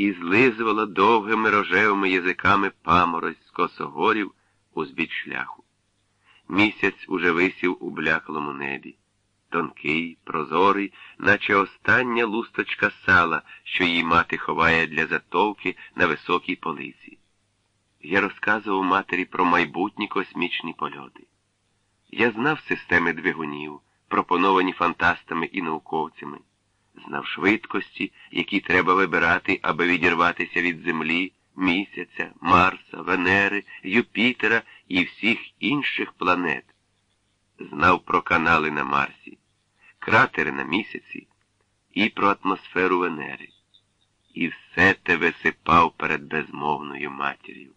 і злизувала довгими рожевими язиками паморозь з косогорів узбіч шляху. Місяць уже висів у бляклому небі. Тонкий, прозорий, наче остання лусточка сала, що її мати ховає для затовки на високій полиці. Я розказував матері про майбутні космічні польоти. Я знав системи двигунів, пропоновані фантастами і науковцями, знав швидкості, які треба вибирати, аби відірватися від Землі, місяця, Марса, Венери, Юпітера і всіх інших планет. Знав про канали на Марсі, кратери на місяці і про атмосферу Венери. І все те висипав перед безмовною матір'ю,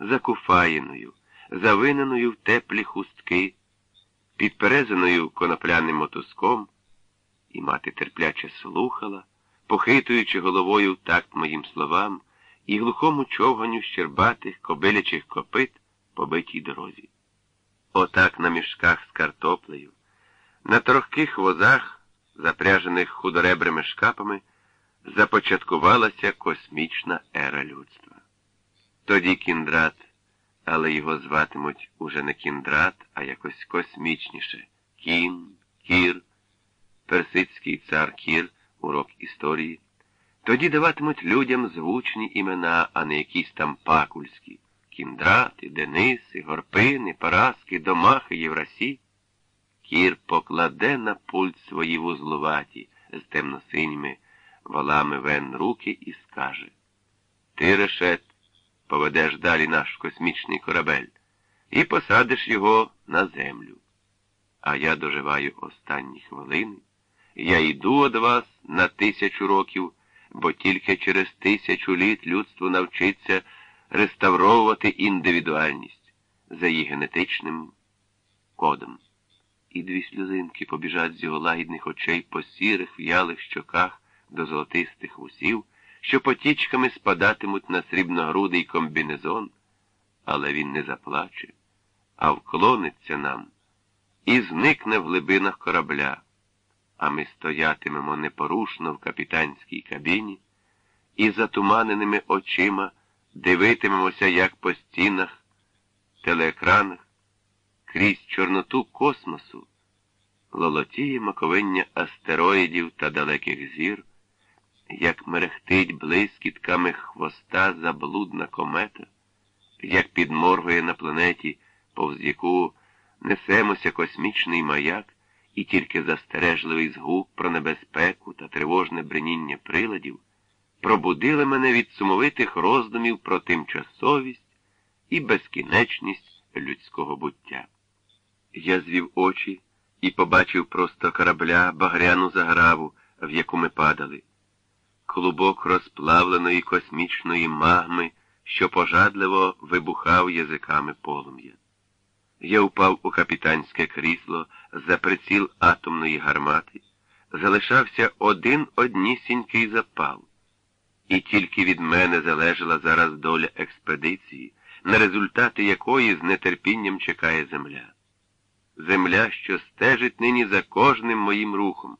закуфаєною, завиненою в теплі хустки, підперезаною конопляним мотузком, і мати терпляче слухала, похитуючи головою в такт моїм словам і глухому човганю щербатих кобилячих копит по битій дорозі. Отак на мішках з картоплею, на трохких возах, запряжених худоребрими шкапами, започаткувалася космічна ера людства. Тоді кіндрат, але його зватимуть уже не кіндрат, а якось космічніше кін, кір, персидський цар кір, урок історії. Тоді даватимуть людям звучні імена, а не якісь там пакульські кіндрати, Дениси, Горпини, Параски, Домахи, Єврасі. Кір покладе на пульт свої вузлуваті з темно-синіми валами вен руки і скаже Ти, решет, поведеш далі наш космічний корабель і посадиш його на землю. А я доживаю останні хвилини. Я йду від вас на тисячу років, бо тільки через тисячу літ людство навчиться реставровувати індивідуальність за її генетичним кодом. І дві сльозинки побіжать з його лагідних очей по сірих в'ялих щоках до золотистих вусів, що потічками спадатимуть на срібногрудий комбінезон, але він не заплаче, а вклониться нам і зникне в глибинах корабля, а ми стоятимемо непорушно в капітанській кабіні і затуманеними очима дивитимемося, як по стінах, телеекранах, крізь чорноту космосу, лолотіє маковиння астероїдів та далеких зір, як мерехтить блискітками хвоста заблудна комета, як підморгує на планеті, повз яку несемося космічний маяк, і тільки застережливий згук про небезпеку та тривожне бреніння приладів пробудили мене від сумовитих роздумів про тимчасовість і безкінечність людського буття. Я звів очі і побачив просто корабля багряну заграву, в яку ми падали, клубок розплавленої космічної магми, що пожадливо вибухав язиками полум'я. Я впав у капітанське крісло за приціл атомної гармати, залишався один однісінький запал. І тільки від мене залежала зараз доля експедиції, на результати якої з нетерпінням чекає земля. Земля, що стежить нині за кожним моїм рухом.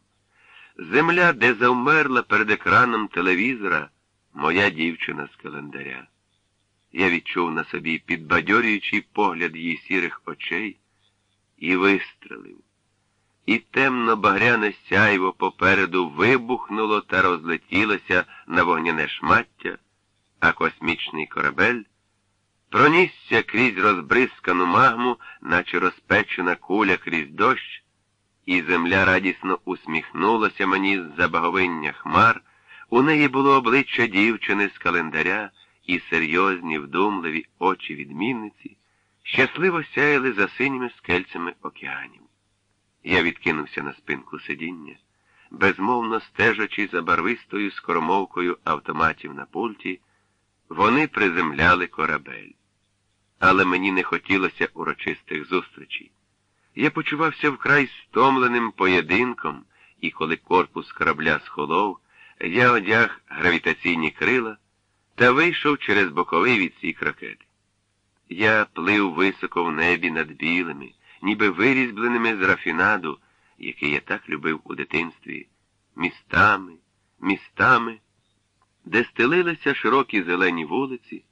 Земля, де завмерла перед екраном телевізора моя дівчина з календаря. Я відчув на собі підбадьорюючий погляд її сірих очей і вистрелив. І темно-багряне сяйво попереду вибухнуло та розлетілося на вогняне шмаття, а космічний корабель пронісся крізь розбризкану магму, наче розпечена куля крізь дощ, і земля радісно усміхнулася мені з забаговиння хмар. У неї було обличчя дівчини з календаря і серйозні, вдумливі очі відмінниці, щасливо сяяли за синіми скельцями океанів. Я відкинувся на спинку сидіння, безмовно стежачи за барвистою скоромовкою автоматів на пульті, вони приземляли корабель. Але мені не хотілося урочистих зустрічей. Я почувався вкрай стомленим поєдинком, і коли корпус корабля схолов, я одяг гравітаційні крила та вийшов через боковий відсік ракети. Я плив високо в небі над білими ніби вирізбленими з рафінаду, який я так любив у дитинстві, містами, містами, де стелилися широкі зелені вулиці,